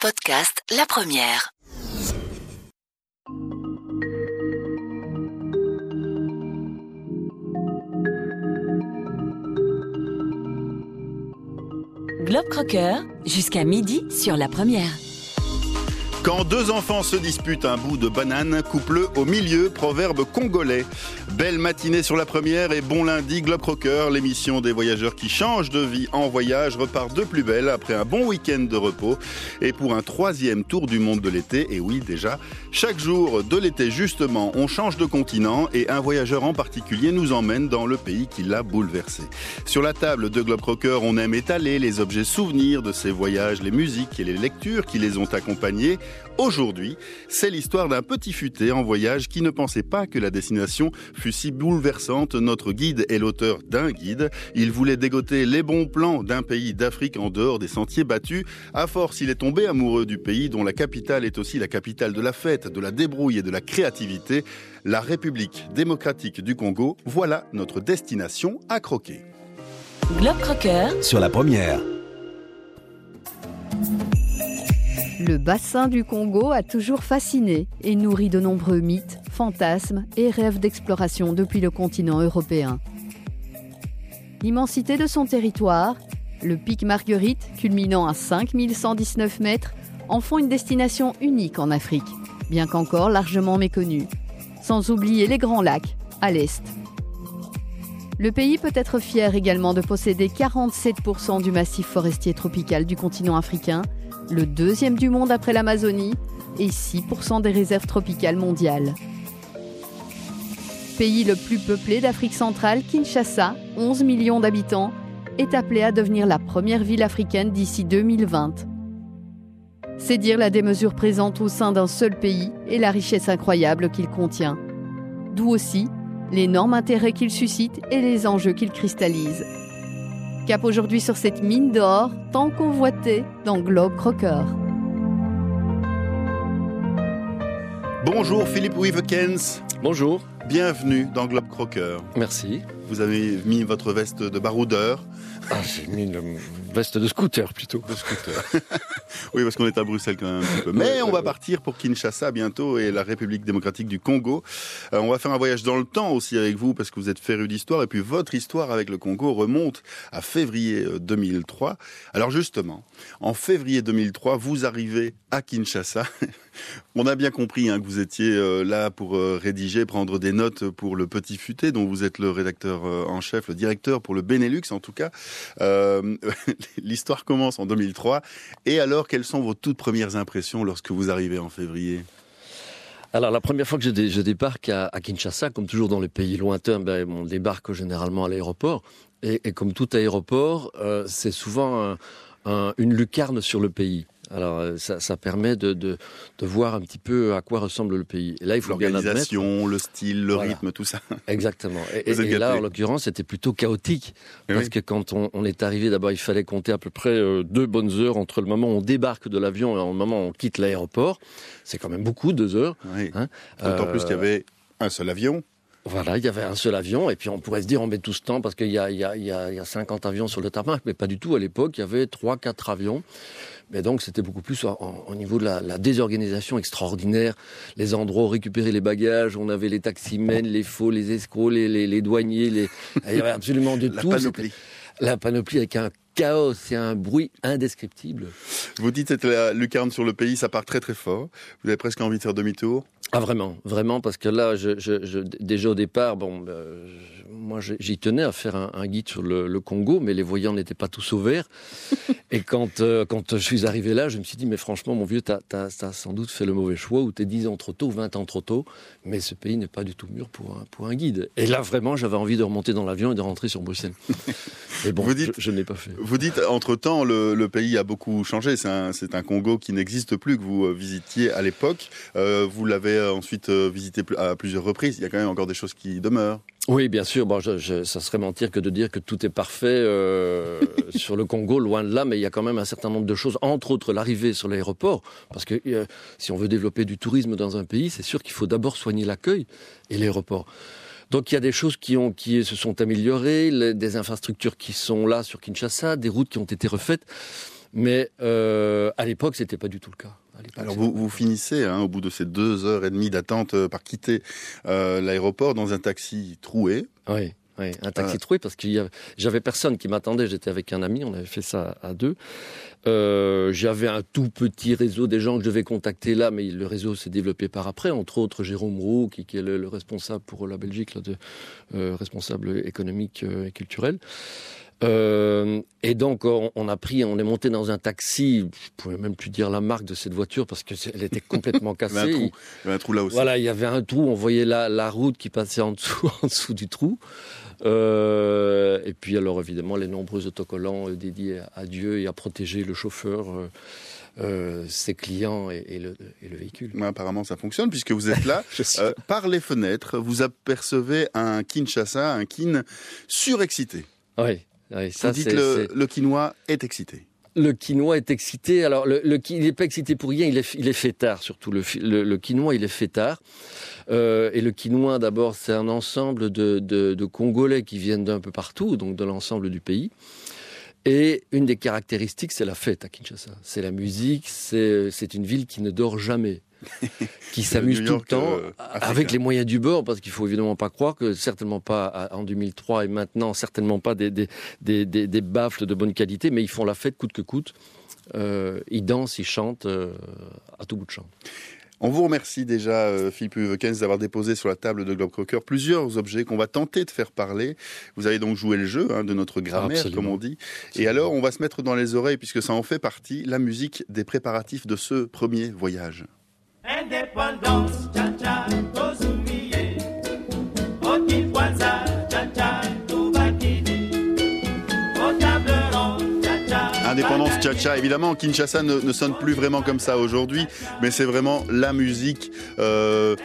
Podcast La Première. Globe Crocker, jusqu'à midi sur La Première. Quand deux enfants se disputent un bout de banane, couple au milieu, proverbe congolais. Belle matinée sur la première et bon lundi, Globe Crocker, l'émission des voyageurs qui changent de vie en voyage, repart de plus belle après un bon week-end de repos et pour un troisième tour du monde de l'été. Et oui, déjà, chaque jour de l'été, justement, on change de continent et un voyageur en particulier nous emmène dans le pays qui l'a bouleversé. Sur la table de Globe Crocker, on aime étaler les objets souvenirs de ces voyages, les musiques et les lectures qui les ont accompagnés. Aujourd'hui, c'est l'histoire d'un petit futé en voyage qui ne pensait pas que la destination fût si bouleversante. Notre guide est l'auteur d'un guide. Il voulait dégoter les bons plans d'un pays d'Afrique en dehors des sentiers battus. À force, il est tombé amoureux du pays dont la capitale est aussi la capitale de la fête, de la débrouille et de la créativité. La République démocratique du Congo, voilà notre destination à croquer. Globe Crocker sur la première. Le bassin du Congo a toujours fasciné et nourri de nombreux mythes, fantasmes et rêves d'exploration depuis le continent européen. L'immensité de son territoire, le pic Marguerite, culminant à 5119 mètres, en font une destination unique en Afrique, bien qu'encore largement méconnue. Sans oublier les grands lacs, à l'est. Le pays peut être fier également de posséder 47% du massif forestier tropical du continent africain, le deuxième du monde après l'Amazonie et 6% des réserves tropicales mondiales. Pays le plus peuplé d'Afrique centrale, Kinshasa, 11 millions d'habitants, est appelé à devenir la première ville africaine d'ici 2020. C'est dire la démesure présente au sein d'un seul pays et la richesse incroyable qu'il contient. D'où aussi l'énorme intérêt qu'il suscite et les enjeux qu'il cristallise. Cap aujourd'hui sur cette mine d'or tant convoitée dans Globe Crocker. Bonjour Philippe Wivekens. Bonjour. Bienvenue dans Globe Crocker. Merci. Vous avez mis votre veste de baroudeur. Ah, j'ai mis une veste de scooter plutôt. De scooter. oui, parce qu'on est à Bruxelles quand même un petit peu. Mais on va partir pour Kinshasa bientôt et la République démocratique du Congo. Euh, on va faire un voyage dans le temps aussi avec vous parce que vous êtes féru d'histoire et puis votre histoire avec le Congo remonte à février 2003. Euh, Alors justement, en février 2003, vous arrivez à Kinshasa. On a bien compris hein, que vous étiez euh, là pour rédiger, prendre des notes pour le Petit Futé, dont vous êtes le rédacteur en chef, le directeur pour le Benelux en tout cas. L'histoire commence en 2003. Et alors, quelles sont vos toutes premières impressions lorsque vous arrivez en février? Alors la première fois que je, débarque à, Kinshasa, comme toujours dans les pays lointains, ben, on débarque généralement à l'aéroport. Et, comme tout aéroport, euh, c'est souvent une lucarne sur le pays. Alors euh, ça, ça permet de, de, de, voir un petit peu à quoi ressemble le pays. Et là, il faut l'organisation, le style, le rythme, tout ça. Exactement. Et, et là, en l'occurrence, c'était plutôt chaotique parce que quand on, on est arrivé, d'abord, il fallait compter à peu près euh, deux bonnes heures entre le moment où on débarque de l'avion et le moment où on quitte l'aéroport. C'est quand même beaucoup, deux heures. Oui. Hein en plus, il y avait un seul avion. Voilà, il y avait un seul avion, et puis on pourrait se dire on met tout ce temps parce qu'il y a, il y, a, il y a 50 avions sur le tarmac, mais pas du tout. À l'époque, il y avait 3-4 avions. Mais donc c'était beaucoup plus au niveau de la, la, désorganisation extraordinaire, les endroits où récupérer les bagages, on avait les taximens, les faux, les escrocs, les, les, les douaniers, les... il y avait absolument de la tout. Panoplie. La panoplie avec un chaos et un bruit indescriptible. Vous dites que la lucarne sur le pays, ça part très très fort. Vous avez presque envie de faire demi-tour? Ah vraiment, vraiment, parce que là, je, je, je, déjà au départ, bon, euh, moi j'y tenais à faire un, un guide sur le, le, Congo, mais les voyants n'étaient pas tous ouverts. et quand, euh, quand je suis arrivé là, je me suis dit, mais franchement, mon vieux, t'as as, as, sans doute fait le mauvais choix, ou t'es 10 ans trop tôt, 20 ans trop tôt, mais ce pays n'est pas du tout mûr pour un, pour un guide. Et là, vraiment, j'avais envie de remonter dans l'avion et de rentrer sur Bruxelles. Et bon, dites, je, je n'ai pas fait. Vous dites, entre-temps, le, le, pays a beaucoup changé. C'est un, Congo qui n'existe plus, que vous visitiez à l'époque. Euh, vous l'avez ensuite visité à plusieurs reprises. Il y a quand même encore des choses qui demeurent. Oui, bien sûr. Bon, ça serait mentir que de dire que tout est parfait euh, sur le Congo, loin de là, mais il y a quand même un certain nombre de choses, entre autres l'arrivée sur l'aéroport, parce que euh, si on veut développer du tourisme dans un pays, c'est sûr qu'il faut d'abord soigner l'accueil et l'aéroport. Donc il y a des choses qui, se sont améliorées, des infrastructures qui sont là sur Kinshasa, des routes qui ont été refaites. Mais euh, à l'époque, c'était pas du tout le cas. Alors vous, vous finissez, hein, au bout de ces deux heures et demie d'attente, euh, par quitter euh, l'aéroport dans un taxi troué. Oui. Oui, un taxi troué parce que j'avais personne qui m'attendait. J'étais avec un ami, on avait fait ça à deux. Euh, j'avais un tout petit réseau des gens que je devais contacter là, mais le réseau s'est développé par après. Entre autres, Jérôme Roux, qui, est le, responsable pour la Belgique, là, de, euh, responsable économique et culturel. Euh, et donc on, a pris, on est monté dans un taxi. Je pouvais même plus dire la marque de cette voiture parce que elle était complètement cassée. il, y avait un trou. il y avait un trou là aussi. Voilà, il y avait un trou. On voyait la, la route qui passait en dessous, en dessous du trou. Euh, et puis alors évidemment les nombreux autocollants euh, dédiés à Dieu et à protéger le chauffeur. Euh, ses clients et, le, véhicule. apparemment, ça fonctionne puisque vous êtes là. par les fenêtres, vous apercevez un Kinshasa, un Kin surexcité. Oui, oui ça, vous dites le, le quinoa est excité. Le quinoa est excité. Alors, le, il n'est pas excité pour rien. Il est, il est fait tard, surtout. Le, le, quinoa, il est fait tard. Euh, et le quinoa, d'abord, c'est un ensemble de, de, de, Congolais qui viennent d'un peu partout, donc de l'ensemble du pays. Et une des caractéristiques, c'est la fête à Kinshasa. C'est la musique. C'est une ville qui ne dort jamais. qui s'amuse tout le temps euh, avec les moyens du bord, parce qu'il faut évidemment pas croire que certainement pas en 2003 et maintenant certainement pas des, des, des, des, baffles de bonne qualité, mais ils font la fête coûte que coûte. Euh, ils dansent, ils chantent euh, à tout bout de champ. On vous remercie déjà, Philippe Huvekens, d'avoir déposé sur la table de Globe Crocker plusieurs objets qu'on va tenter de faire parler. Vous avez donc joué le jeu hein, de notre grammaire, comme on dit. Et alors, on va se mettre dans les oreilles, puisque ça en fait partie, la musique des préparatifs de ce premier voyage. Indépendance, cha-cha, évidemment, Kinshasa ne, sonne plus vraiment comme ça aujourd'hui, mais c'est vraiment la musique, euh,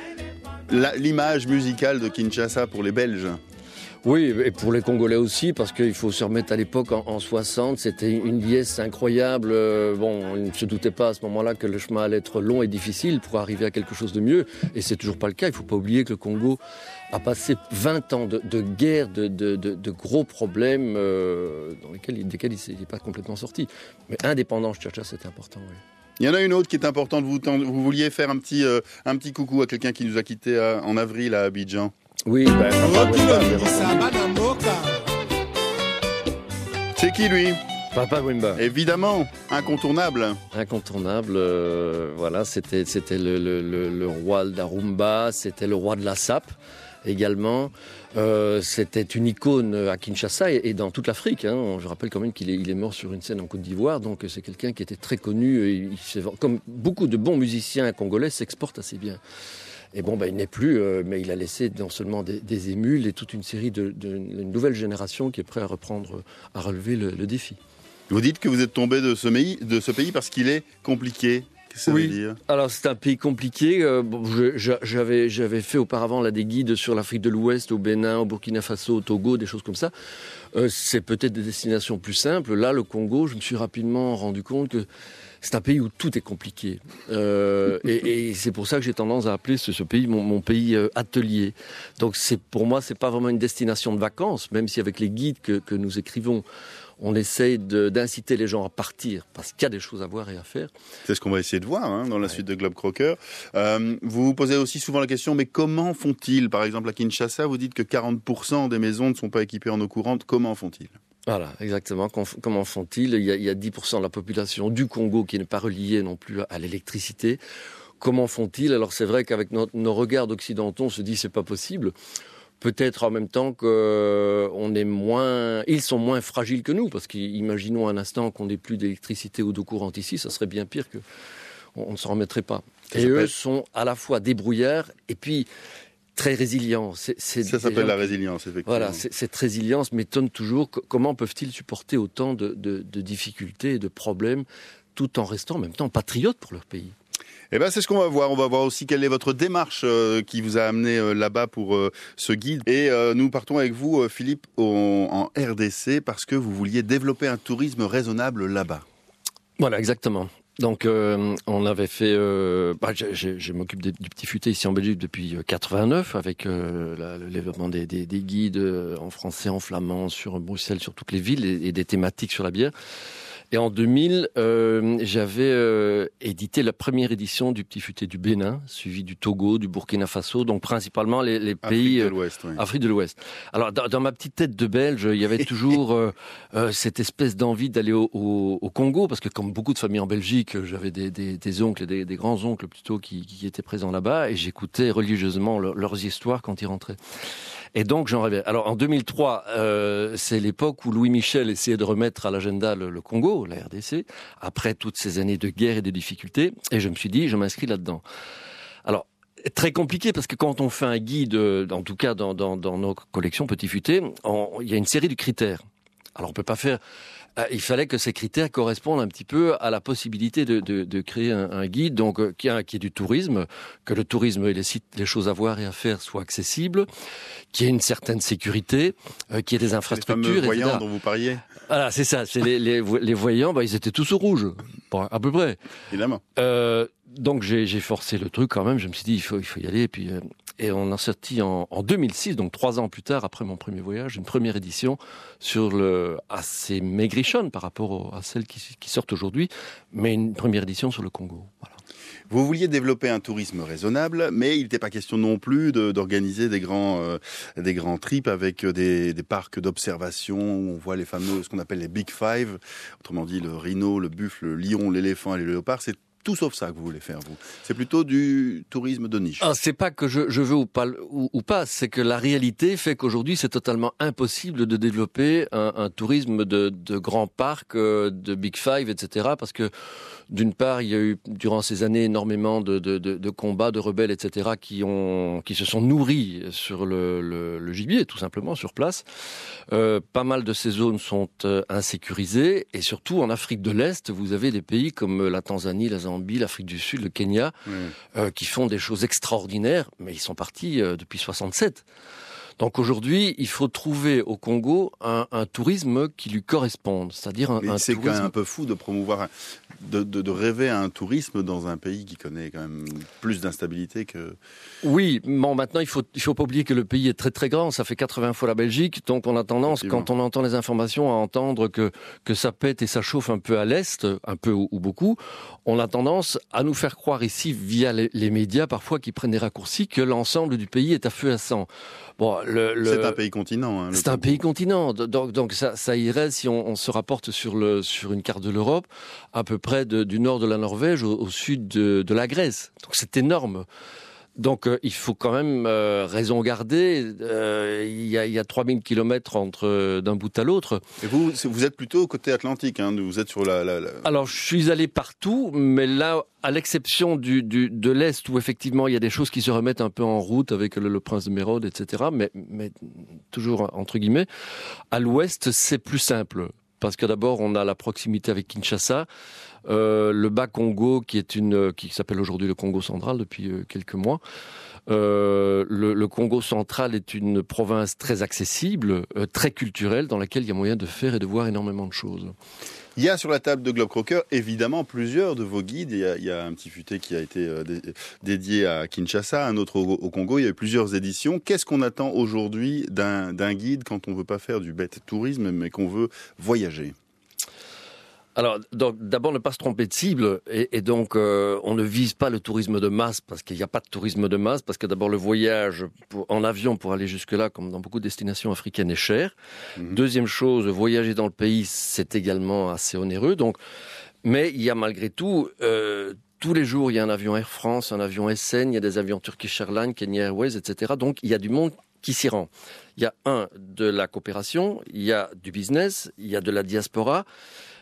l'image musicale de Kinshasa pour les Belges. Oui, et pour les Congolais aussi, parce qu'il faut se remettre à l'époque, en, 60, c'était une liesse incroyable. Euh, bon, on ne se doutait pas à ce moment-là que le chemin allait être long et difficile pour arriver à quelque chose de mieux, et c'est toujours pas le cas. Il ne faut pas oublier que le Congo a passé 20 ans de, guerre, de, gros problèmes euh, dans lesquels, desquels il n'est pas complètement sorti. Mais indépendance, Tchacha, c'était important, oui. Il y en a une autre qui est importante. Vous, vous vouliez faire un petit, euh, un petit coucou à quelqu'un qui nous a quittés en avril à Abidjan. Oui, ben, C'est qui lui? Papa Wimba. Évidemment, incontournable. Incontournable, euh, voilà, c'était c'était le, le, le, roi d'Arumba, c'était le roi de la sape également. Euh, c'était une icône à Kinshasa et, dans toute l'Afrique. Hein. Je rappelle quand même qu'il est, il est mort sur une scène en Côte d'Ivoire, donc c'est quelqu'un qui était très connu. Et comme beaucoup de bons musiciens congolais s'exportent assez bien. Et bon, ben, il n'est plus, euh, mais il a laissé non seulement des, émules et toute une série de, de une nouvelle génération qui est prête à reprendre, à relever le, défi. Vous dites que vous êtes tombé de ce pays, de ce pays parce qu'il est compliqué. Ça oui. Veut dire? Alors c'est un pays compliqué. Euh, j'avais j'avais fait auparavant là des guides sur l'Afrique de l'Ouest, au Bénin, au Burkina Faso, au Togo, des choses comme ça. Euh, c'est peut-être des destinations plus simples. Là, le Congo, je me suis rapidement rendu compte que c'est un pays où tout est compliqué. Euh, et, c'est pour ça que j'ai tendance à appeler ce, pays mon, pays euh, atelier. Donc c'est pour moi, c'est pas vraiment une destination de vacances, même si avec les guides que, nous écrivons, on essaye d'inciter les gens à partir parce qu'il y a des choses à voir et à faire. C'est ce qu'on va essayer de voir hein, dans la suite de Globe Crocker. Euh, vous vous posez aussi souvent la question, mais comment font-ils? Par exemple, à Kinshasa, vous dites que 40% des maisons ne sont pas équipées en eau courante. Comment font-ils? Voilà, exactement. Comment font-ils? Il, il, y a 10% de la population du Congo qui n'est pas reliée non plus à l'électricité. Comment font-ils? Alors c'est vrai qu'avec nos, regards occidentaux, on se dit c'est pas possible. Peut-être en même temps qu'on euh, est moins, ils sont moins fragiles que nous, parce qu'imaginons un instant qu'on n'ait plus d'électricité ou d'eau courante ici, ça serait bien pire que on, ne s'en remettrait pas. et eux sont à la fois débrouillards et puis très résilient. ça s'appelle la résilience, effectivement. Voilà, cette résilience m'étonne toujours. Comment peuvent-ils supporter autant de, difficultés et de problèmes tout en restant en même temps patriotes pour leur pays? Eh ben, c'est ce qu'on va voir. On va voir aussi quelle est votre démarche euh, qui vous a amené euh, là-bas pour euh, ce guide. Et nous partons avec vous, Philippe, en RDC, parce que vous vouliez développer un tourisme raisonnable là-bas. Voilà, exactement. Donc, euh, on avait fait. Euh, bah, je m'occupe du petit futé ici en Belgique depuis 89, euh, avec le développement des, des, guides en français, en flamand, sur Bruxelles, sur toutes les villes, et, des thématiques sur la bière. Et en 2000, euh, j'avais euh, édité la première édition du Petit Futé du Bénin, suivi du Togo, du Burkina Faso, donc principalement les, les pays Afrique de l'Ouest. oui. Afrique de l'Ouest. Alors dans, dans ma petite tête de Belge, il y avait toujours euh, euh, cette espèce d'envie d'aller au, au- au Congo, parce que comme beaucoup de familles en Belgique, j'avais des, des, des oncles, et des, des grands oncles plutôt qui, qui étaient présents là-bas, et j'écoutais religieusement leur- leurs histoires quand ils rentraient. Et donc j'en rêvais. Alors en 2003, euh, c'est l'époque où Louis Michel essayait de remettre à l'agenda le, Congo, la RDC, après toutes ces années de guerre et de difficultés. Et je me suis dit, je m'inscris là-dedans. Alors très compliqué parce que quand on fait un guide, euh, en tout cas dans, dans, dans nos collections Petit Futé, il y a une série de critères. Alors on peut pas faire. euh, Il fallait que ces critères correspondent un petit peu à la possibilité de, de, de créer un, un guide, donc euh, qui, a, qui est du tourisme, que le tourisme et les sites, les choses à voir et à faire soient accessibles, qui ait une certaine sécurité, euh, qui ait des Les infrastructures, voyants etc. dont vous parliez, Voilà, c'est ça. C'est les, les, les voyants, bah, ils étaient tous au rouge, Bon, à peu près. évidemment. Euh, donc j'ai j'ai forcé le truc quand même. Je me suis dit il faut il faut y aller. Et puis euh, et on a sorti en, en 2006, donc trois ans plus tard après mon premier voyage, une première édition sur le assez maigrichonne par rapport à celles qui, qui sortent aujourd'hui, mais une première édition sur le Congo. Vous vouliez développer un tourisme raisonnable, mais il n'était pas question non plus d'organiser des grands euh, des grands trips avec des, des parcs d'observation où on voit les fameux ce qu'on appelle les Big Five, autrement dit le rhino, le buffle, le lion, l'éléphant et le léopard. Tout sauf ça que vous voulez faire, vous. C'est plutôt du tourisme de niche. Ah, c'est pas que je, je veux ou pas, ou, ou pas c'est que la réalité fait qu'aujourd'hui c'est totalement impossible de développer un, un tourisme de, de grands parcs, euh, de Big Five, etc. Parce que d'une part, il y a eu durant ces années énormément de, de, de, de combats, de rebelles, etc. qui ont, qui se sont nourris sur le, le, le gibier, tout simplement sur place. Euh, pas mal de ces zones sont euh, insécurisées et surtout en Afrique de l'Est, vous avez des pays comme la Tanzanie, la Zambie, l'Afrique du Sud, le Kenya euh, qui font des choses extraordinaires, mais ils sont partis euh, depuis 67. Donc aujourd'hui, il faut trouver au Congo un, un tourisme qui lui corresponde, c'est-à-dire un, un c'est quand même un peu fou de promouvoir, de, de, de rêver à un tourisme dans un pays qui connaît quand même plus d'instabilité que. Oui, bon, maintenant il faut il faut pas oublier que le pays est très très grand, ça fait 80 fois la Belgique, donc on a tendance quand on entend les informations à entendre que que ça pète et ça chauffe un peu à l'est, un peu ou, ou beaucoup, on a tendance à nous faire croire ici via les, les médias parfois qui prennent des raccourcis que l'ensemble du pays est à feu à sang. Bon, le, le- C'est un pays continent. hein, C'est un pays continent, donc, donc ça, ça irait si on, on se rapporte sur, le, sur une carte de l'Europe, à peu près de- du nord de la Norvège au, au sud de, de la Grèce. Donc c'est énorme. Donc euh, il faut quand même euh, raison garder. Euh, Il y, a, il y a 3000 kilomètres entre d'un bout à l'autre. Et vous, vous êtes plutôt côté Atlantique. Hein, vous êtes sur la. la- la- Alors je suis allé partout, mais là, à l'exception du, du, de l'Est, où effectivement il y a des choses qui se remettent un peu en route avec le, le prince de Mérode, etc., mais, mais toujours entre guillemets, à l'Ouest c'est plus simple. Parce que d'abord, on a la proximité avec Kinshasa, euh, le bas Congo, une, qui s'appelle aujourd'hui le Congo central depuis euh, quelques mois. Euh, le, Congo central est une province très accessible, euh, très culturelle, dans laquelle il y a moyen de faire et de voir énormément de choses. Il y a sur la table de Globe Crocker évidemment plusieurs de vos guides. Il y a, un petit futé qui a été euh, dé- dédié à Kinshasa, un autre au, Congo. Il y a eu plusieurs éditions. Qu'est-ce qu'on attend aujourd'hui d'un guide quand on veut pas faire du bête tourisme, mais qu'on veut voyager? Alors, donc, d'abord, ne pas se tromper de cible, et, et donc, euh, on ne vise pas le tourisme de masse, parce qu'il n'y a pas de tourisme de masse, parce que d'abord, le voyage pour- en avion pour aller jusque-là, comme dans beaucoup de destinations africaines, est cher. Mhm. Deuxième chose, voyager dans le pays, c'est également assez onéreux. Donc, mais il y a malgré tout, euh, tous les jours, il y a un avion Air France, un avion SN, il y a des avions Turkish Airlines, Kenya Airways, etc. Donc, il y a du monde qui s'y rend. Il y a un de la coopération, il y a du business, il y a de la diaspora.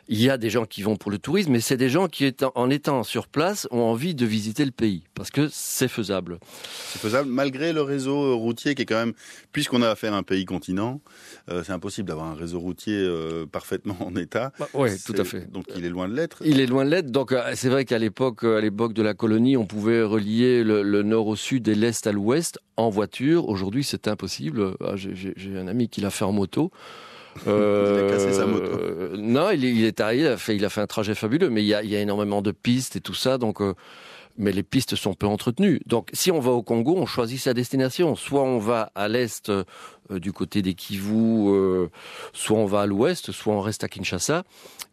Il y a des gens qui vont pour le tourisme, mais c'est des gens qui, étant- en étant sur place, ont envie de visiter le pays, parce que c'est faisable. C'est faisable malgré le réseau routier qui est quand même, puisqu'on a affaire à un pays continent, euh, c'est impossible d'avoir un réseau routier euh, parfaitement en état. Oui, C'est- tout à fait. Donc il est loin de l'être. Il est loin de l'être. Donc euh, c'est vrai qu'à l'époque, à l'époque de la colonie, on pouvait relier le, le nord au sud et l'est à l'ouest en voiture. Aujourd'hui, c'est impossible. Ah, j'ai un ami qui l'a fait en moto. Euh, il a cassé sa moto. non, il, est arrivé, il a, fait, il a fait un trajet fabuleux, mais il y a, il y a énormément de pistes et tout ça, donc mais les pistes sont peu entretenues. Donc si on va au Congo, on choisit sa destination. Soit on va à l'est euh, du côté des Kivu, euh, soit on va à l'ouest, soit on reste à Kinshasa.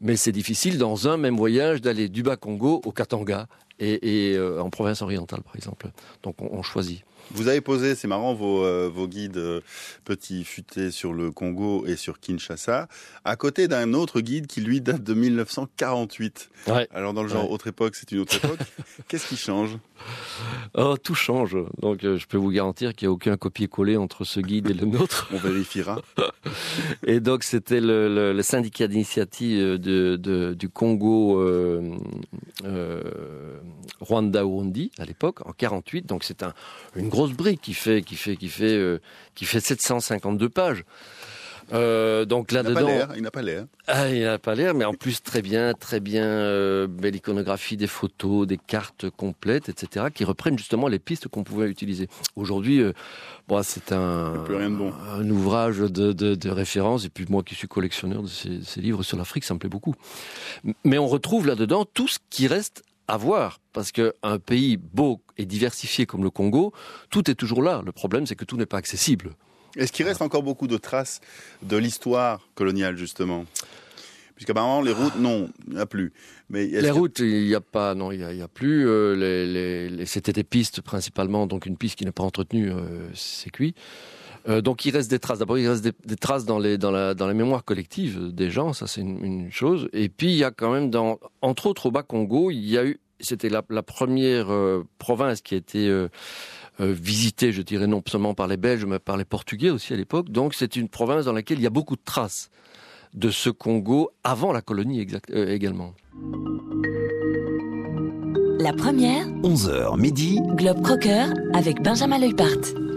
Mais c'est difficile dans un même voyage d'aller du Bas-Congo au Katanga et, euh, en province orientale par exemple. Donc on choisit. Vous avez posé, c'est marrant, vos, euh, vos guides euh, petits futés sur le Congo et sur Kinshasa, à côté d'un autre guide qui, lui, date de 1948. Alors, dans le genre autre époque, c'est une autre époque. Qu'est-ce qui change? Oh, Tout change. Donc, euh, je peux vous garantir qu'il n'y a aucun copier-coller entre ce guide et le nôtre. On vérifiera. et donc, c'était le, le, syndicat d'initiative de, de, du Congo Rwanda-Urundi, à l'époque, en 48. Donc, c'est un, une grosse grosse brique qui fait, qui fait, qui fait, euh, qui fait 752 pages. Euh, donc là-dedans, il n'a pas l'air. Ah, il n'a pas l'air, mais en plus très bien, très bien, euh, belle iconographie, des photos, des cartes complètes, etc., qui reprennent justement les pistes qu'on pouvait utiliser. Aujourd'hui, bon, c'est un, un ouvrage de, de, référence, et puis moi qui suis collectionneur de ces, ces livres sur l'Afrique, ça me plaît beaucoup. Mais on retrouve là-dedans tout ce qui reste à voir, parce qu'un pays beau et diversifié comme le Congo, tout est toujours là. Le problème, c'est que tout n'est pas accessible. Est-ce qu'il reste encore beaucoup de traces de l'histoire coloniale, justement? Puisqu'apparemment, les routes, non, il n'y a plus. Mais les routes, il n'y a pas, non, il n'y a, plus. Euh, les, C'était des pistes principalement, donc une piste qui n'est pas entretenue, euh, c'est cuit. Euh, donc il reste des traces. D'abord, il reste des, traces dans les dans la dans la mémoire collective des gens, ça c'est une, chose. Et puis il y a quand même dans entre autres au Bas Congo, il y a eu c'était la, la, première euh, province qui a été euh, visitée, je dirais non seulement par les Belges, mais par les Portugais aussi à l'époque. Donc c'est une province dans laquelle il y a beaucoup de traces de ce Congo avant la colonie également. La première, 11h midi, Globe Crocker avec Benjamin Leupart.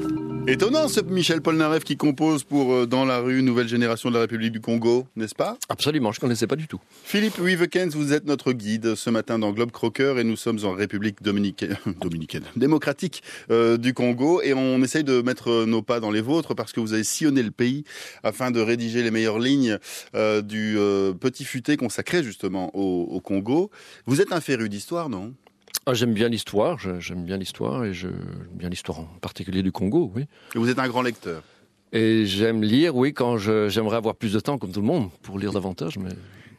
Étonnant ce Michel Polnareff qui compose pour euh, Dans la rue, Nouvelle Génération de la République du Congo, n'est-ce pas? Absolument, je ne connaissais pas du tout. Philippe Wivekens, vous êtes notre guide ce matin dans Globe Crocker et nous sommes en République dominicaine, dominicaine démocratique euh, du Congo et on essaye de mettre nos pas dans les vôtres parce que vous avez sillonné le pays afin de rédiger les meilleures lignes euh, du petit futé consacré justement au, au Congo. Vous êtes un féru d'histoire, non? Ah, j'aime bien l'histoire, j'aime bien l'histoire et j'aime bien l'histoire en particulier du Congo, oui. Et vous êtes un grand lecteur Et j'aime lire, oui, quand j'aimerais avoir plus de temps, comme tout le monde, pour lire davantage. Mais...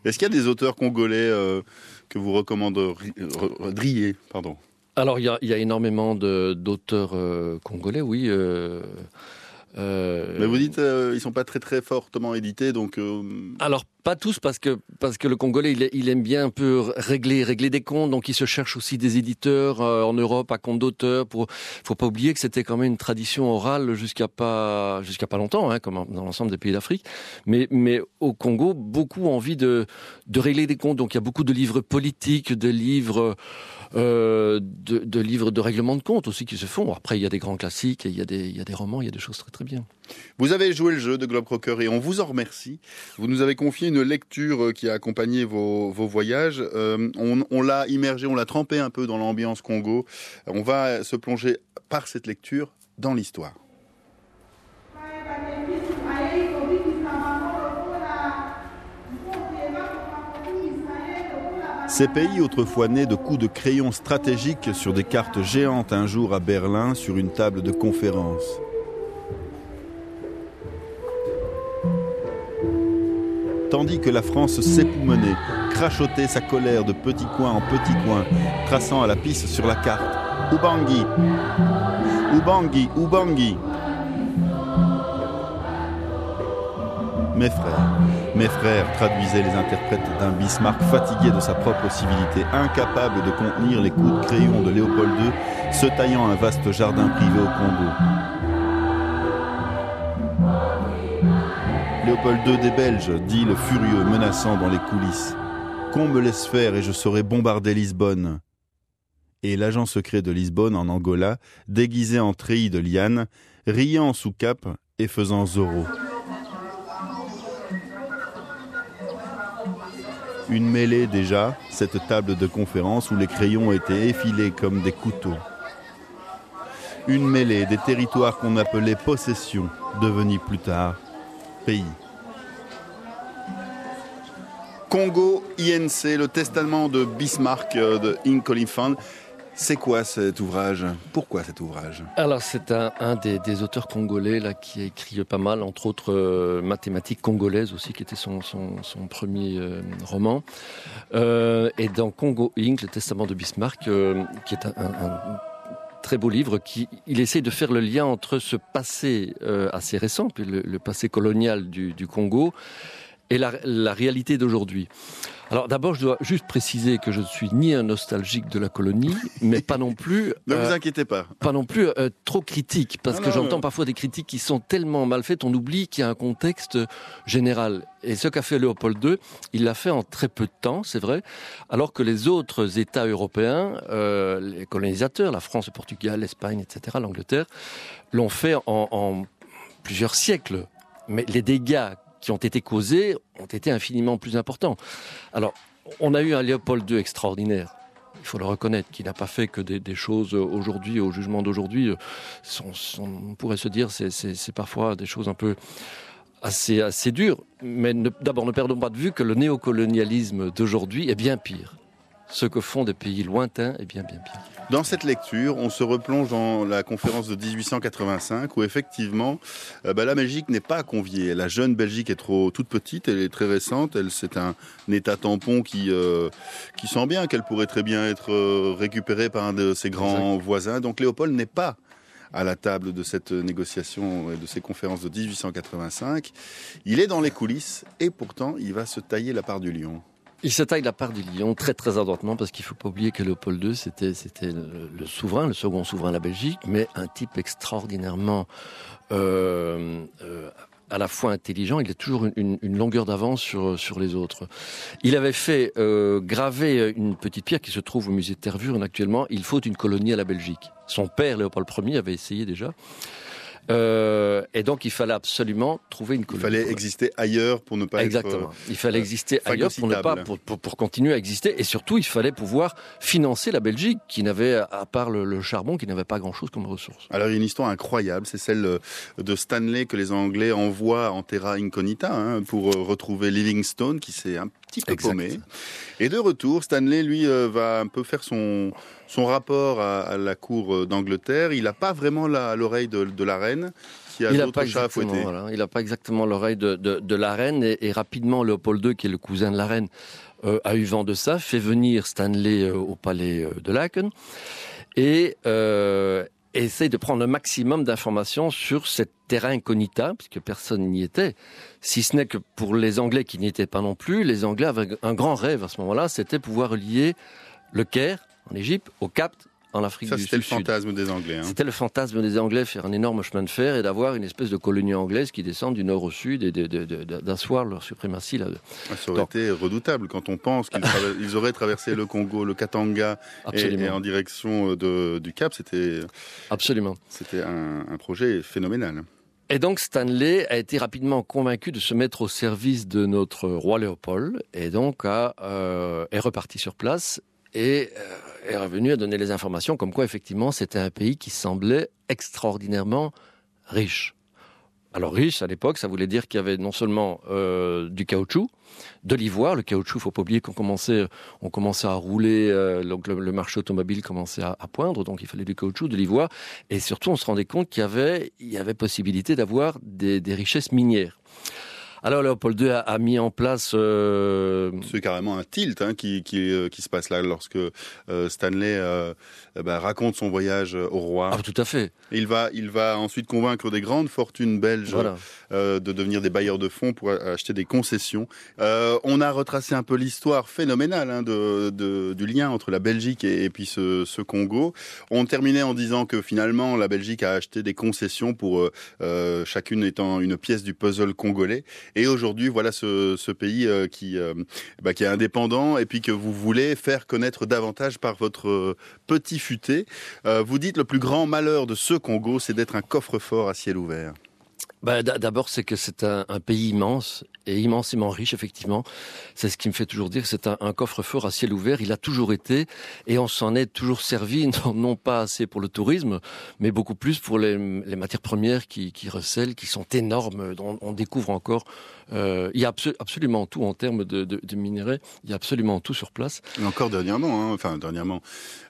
Est-ce qu'il y a des auteurs congolais euh, que vous recommanderiez pardon? Alors, il y, y a énormément d'auteurs euh, congolais, oui. Euh, euh, Mais vous dites, euh, ils sont pas très très fortement édités, donc. Euh, Alors pas tous parce que parce que le Congolais il, il, aime bien un peu régler régler des comptes, donc il se cherche aussi des éditeurs en Europe à compte d'auteur. Pour faut pas oublier que c'était quand même une tradition orale jusqu'à pas jusqu'à pas longtemps, hein, comme dans l'ensemble des pays d'Afrique. Mais mais au Congo, beaucoup ont envie de de régler des comptes, donc il y a beaucoup de livres politiques, de livres euh, de, livres de règlement de compte aussi qui se font. Après, il y a des grands classiques, il y a des, romans, il y a des choses très très bien. Vous avez joué le jeu de Globe Crocker et on vous en remercie. Vous nous avez confié une lecture qui a accompagné vos, voyages. Euh, on, on l'a immergé, on l'a trempé un peu dans l'ambiance Congo. On va se plonger par cette lecture dans l'histoire. Ces pays autrefois nés de coups de crayon stratégiques sur des cartes géantes un jour à Berlin sur une table de conférence. Tandis que la France s'époumonait, crachotait sa colère de petit coin en petit coin, traçant à la pisse sur la carte. Ubangi. Ubangi Ubangi. Mes frères, mes frères traduisaient les interprètes d'un Bismarck fatigué de sa propre civilité, incapable de contenir les coups de crayon de Léopold II, se taillant un vaste jardin privé au Congo. Léopold II des Belges, dit le furieux menaçant dans les coulisses. Qu'on me laisse faire et je saurai bombarder Lisbonne. Et l'agent secret de Lisbonne en Angola, déguisé en treillis de liane, riant sous cap et faisant Zorro. une mêlée déjà, cette table de conférence où les crayons étaient effilés comme des couteaux. Une mêlée des territoires qu'on appelait possession, devenus plus tard pays. Congo INC, le testament de Bismarck euh, de Incolifan c'est quoi cet ouvrage? Pourquoi cet ouvrage? Alors c'est un, des, auteurs congolais là qui a écrit pas mal, entre autres euh, mathématiques congolaises aussi, qui était son, premier euh, roman. Euh, et dans Congo Inc., le testament de Bismarck, qui est un, très beau livre, qui il essaie de faire le lien entre ce passé assez récent, puis le, passé colonial du, Congo, et la réalité d'aujourd'hui. Alors d'abord, je dois juste préciser que je ne suis ni un nostalgique de la colonie, mais pas non plus. ne vous euh, inquiétez pas. Pas non plus euh, trop critique, parce que j'entends parfois des critiques qui sont tellement mal faites, on oublie qu'il y a un contexte général. Et ce qu'a fait Léopold II, il l'a fait en très peu de temps, c'est vrai, alors que les autres États européens, euh, les colonisateurs, la France, le Portugal, l'Espagne, etc., l'Angleterre, l'ont fait en, en plusieurs siècles. Mais les dégâts qui ont été causés ont été infiniment plus importants. Alors, on a eu un Léopold II extraordinaire. Il faut le reconnaître, qui n'a pas fait que des, choses aujourd'hui, au jugement d'aujourd'hui. On pourrait se dire, c'est parfois des choses un peu assez, assez dures. Mais d'abord, ne perdons pas de vue que le néocolonialisme d'aujourd'hui est bien pire. Ce que font des pays lointains est bien, bien pire. Dans cette lecture, on se replonge dans la conférence de 1885 où effectivement, euh, bah, la Belgique n'est pas conviée. La jeune Belgique est trop toute petite, elle est très récente, elle c'est un, État tampon qui euh, qui sent bien qu'elle pourrait très bien être euh, récupérée par un de ses grands voisins. Donc Léopold n'est pas à la table de cette négociation et de ces conférences de 1885. Il est dans les coulisses et pourtant il va se tailler la part du lion. Il taille la part du lion très très adroitement parce qu'il faut pas oublier que Léopold II c'était c'était le, souverain, le second souverain de la Belgique, mais un type extraordinairement euh, euh, à la fois intelligent, il a toujours une, longueur d'avance sur, sur les autres. Il avait fait euh, graver une petite pierre qui se trouve au musée de Tervuren actuellement. Il faut une colonie à la Belgique. Son père, Léopold Ier, avait essayé déjà. Euh, et donc, il fallait absolument trouver une colonie. Il fallait exister ailleurs pour ne pas Exactement. être. Exactement. Il fallait exister ailleurs pour ne pas, pour, pour, continuer à exister. Et surtout, il fallait pouvoir financer la Belgique, qui n'avait, à part le, charbon, qui n'avait pas grand-chose comme ressource. Alors, il y a une histoire incroyable. C'est celle euh, de Stanley que les Anglais envoient en terra incognita hein, pour euh, retrouver Livingstone, qui s'est un petit peu paumé. Et de retour, Stanley, lui, va un peu faire son son rapport à, la cour euh, d'Angleterre, il n'a pas vraiment l'oreille de, la reine. Qui a il n'a pas, pas exactement l'oreille de, la reine et, rapidement Léopold II, qui est le cousin de la reine, euh, a eu vent de ça, fait venir Stanley euh, au palais de Laken et essaye de prendre un maximum d'informations sur cet terrain incognita, puisque personne n'y était, si ce n'est que pour les Anglais qui n'y étaient pas non plus, les Anglais avaient un grand rêve à ce moment-là, c'était pouvoir lier le Caire en Égypte, au Cap, en Afrique du Sud. C'était le fantasme des Anglais. Hein. C'était le fantasme des Anglais, faire un énorme chemin de fer et d'avoir une espèce de colonie anglaise qui descend du nord au sud et d'asseoir leur suprématie là. Ah, ça aurait été redoutable quand on pense qu'ils auraient traversé le Congo, le Katanga et, en direction euh, du Cap. C'était absolument. C'était un, projet phénoménal. Et donc Stanley a été rapidement convaincu de se mettre au service de notre roi Léopold et donc a, euh, est reparti sur place et euh, est revenu à donner les informations comme quoi effectivement c'était un pays qui semblait extraordinairement riche. Alors riche à l'époque, ça voulait dire qu'il y avait non seulement euh, du caoutchouc, de l'ivoire. Le caoutchouc, faut pas oublier qu'on commençait, on commençait à rouler, euh, donc le, marché automobile commençait à, poindre, donc il fallait du caoutchouc, de l'ivoire, et surtout on se rendait compte qu'il y avait, il y avait possibilité d'avoir des, des richesses minières. Alors Léopold II a, mis en place... Euh... C'est carrément un tilt hein, qui, qui, euh, qui, se passe là lorsque euh, Stanley euh, bah, raconte son voyage au roi. Ah, tout à fait. Il va, il va ensuite convaincre des grandes fortunes belges de devenir des bailleurs de fonds pour acheter des concessions. on a retracé un peu l'histoire phénoménale hein, de, de, du lien entre la Belgique et, et puis ce, ce, Congo. On terminait en disant que finalement la Belgique a acheté des concessions pour chacune étant une pièce du puzzle congolais. Et aujourd'hui, voilà ce, ce pays euh, qui, euh, bah, qui est indépendant et puis que vous voulez faire connaître davantage par votre euh, petit futé. vous dites le plus grand malheur de ce Congo, c'est d'être un coffre-fort à ciel ouvert. Bah, D'abord, c'est que c'est un, pays immense et immensément riche, effectivement. C'est ce qui me fait toujours dire que c'est un, coffre-fort à ciel ouvert. Il a toujours été et on s'en est toujours servi, non, pas assez pour le tourisme, mais beaucoup plus pour les, matières premières qui, recèlent, qui sont énormes. On, on découvre encore euh, il y a absolument tout en termes de, de, de, minerais. Il y a absolument tout sur place. Et encore dernièrement, hein, enfin dernièrement,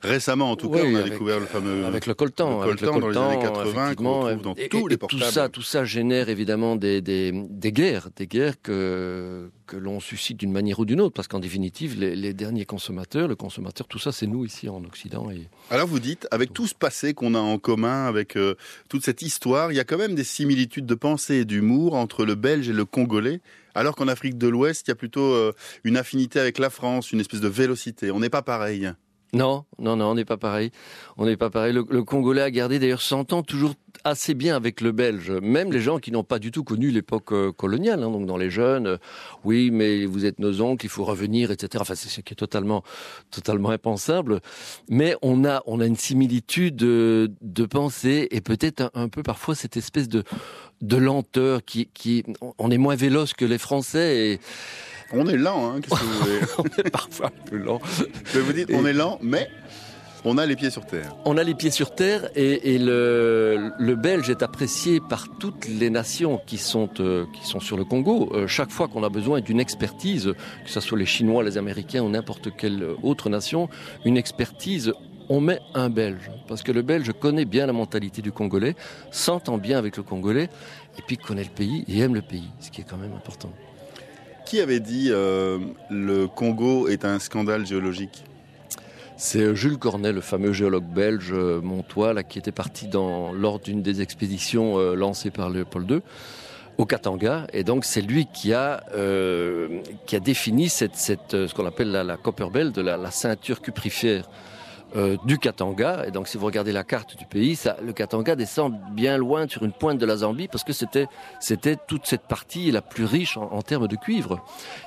récemment en tout cas, on a découvert le fameux avec le coltan, le coltan, dans les années 80 qu'on retrouve dans tous les portables. Tout ça, tout ça génère évidemment des, des, des guerres, des guerres que que l'on suscite d'une manière ou d'une autre, parce qu'en définitive, les, les, derniers consommateurs, le consommateur, tout ça, c'est nous ici en Occident. Et... Alors vous dites, avec tout ce passé qu'on a en commun, avec euh, toute cette histoire, il y a quand même des similitudes de pensée et d'humour entre le Belge et le Congolais, alors qu'en Afrique de l'Ouest, il y a plutôt euh, une affinité avec la France, une espèce de vélocité. On n'est pas pareil. Non, non, non, on n'est pas pareil. On n'est pas pareil. Le, Congolais a gardé, d'ailleurs, s'entend toujours assez bien avec le Belge. Même les gens qui n'ont pas du tout connu l'époque euh, coloniale, hein, donc dans les jeunes, euh, oui, mais vous êtes nos oncles, il faut revenir, etc. Enfin, c'est ce qui est totalement, totalement impensable. Mais on a, on a une similitude de, de pensée et peut-être un, peu parfois cette espèce de, de lenteur qui, qui, on est moins véloce que les Français et on est lent, hein, qu'est-ce que vous voulez On est parfois un peu lent. Mais vous dites, on est lent, mais on a les pieds sur terre. On a les pieds sur terre et, le, le, Belge est apprécié par toutes les nations qui sont, euh, qui sont sur le Congo. Euh, chaque fois qu'on a besoin d'une expertise, que ce soit les Chinois, les Américains ou n'importe quelle autre nation, une expertise, on met un Belge. Parce que le Belge connaît bien la mentalité du Congolais, s'entend bien avec le Congolais et puis connaît le pays et aime le pays, ce qui est quand même important. Qui avait dit euh, le Congo est un scandale géologique? C'est euh, Jules Cornet, le fameux géologue belge euh, montois, qui était parti lors d'une des expéditions lancées par Léopold II au Katanga. Et donc, c'est lui qui a, qui a défini cette, ce qu'on appelle la, la copper belt, la, la ceinture cuprifère euh, du Katanga. Et donc, si vous regardez la carte du pays, ça, le Katanga descend bien loin sur une pointe de la Zambie parce que c'était c'était toute cette partie la plus riche en, termes de cuivre.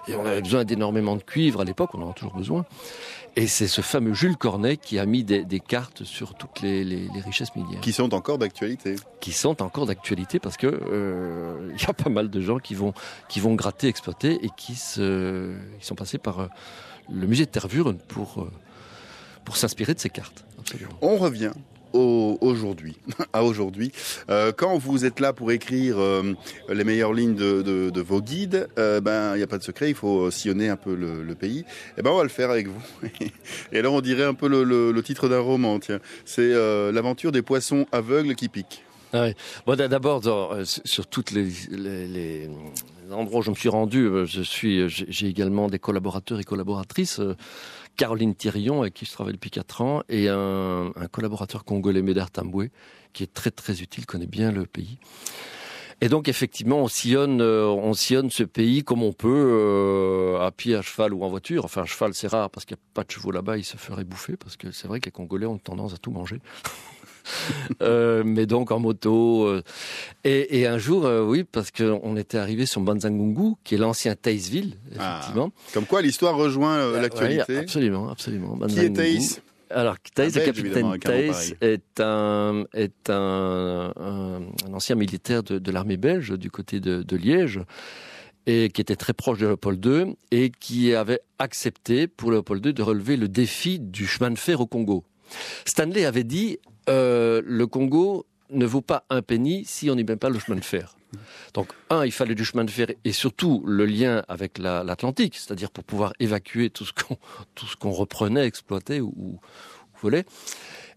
Et on avait besoin d'énormément de cuivre à l'époque, on en a toujours besoin. Et c'est ce fameux Jules Cornet qui a mis des, des cartes sur toutes les, les, les, richesses minières. Qui sont encore d'actualité. Qui sont encore d'actualité parce que euh, il y a pas mal de gens qui vont qui vont gratter, exploiter et qui se ils sont passés par euh, le musée de Tervuren pour euh, pour s'inspirer de ces cartes. On revient aujourd'hui, à aujourd'hui. Euh, quand vous êtes là pour écrire euh, les meilleures lignes de, vos guides, euh, ben il n'y a pas de secret, il faut sillonner un peu le, pays. Et eh ben on va le faire avec vous. Et alors on dirait un peu le, titre d'un roman. Tiens, c'est l'aventure des poissons aveugles qui piquent. Ah bon, d'abord, sur toutes les, les, endroits où je me suis rendu, je suis, j'ai également des collaborateurs et collaboratrices Caroline Thirion, avec qui je travaille depuis 4 ans, et un, collaborateur congolais, Médard Tamboué, qui est très très utile, connaît bien le pays. Et donc effectivement, on sillonne, euh, on sillonne ce pays comme on peut, euh, à pied, à cheval ou en voiture. Enfin, à cheval, c'est rare parce qu'il n'y a pas de chevaux là-bas, ils se feraient bouffer parce que c'est vrai que les Congolais ont tendance à tout manger. Euh, mais donc en moto. Euh, et, et, un jour, euh, oui, parce qu'on était arrivé sur Banzangungu, qui est l'ancien Thaïsville, ah. effectivement. comme quoi l'histoire rejoint l'actualité. absolument, absolument. Qui est Thaïs? Alors, Thaïs, le capitaine Thaïs, est, un, est un, un, ancien militaire de, de l'armée belge du côté de, de Liège et qui était très proche de Léopold II et qui avait accepté pour Léopold II de relever le défi du chemin de fer au Congo. Stanley avait dit euh, le Congo ne vaut pas un penny si on n'y met pas le chemin de fer. Donc, un, il fallait du chemin de fer et surtout le lien avec l'Atlantique, c'est-à-dire pour pouvoir évacuer tout ce qu'on reprenait, exploitait ou, ou volait.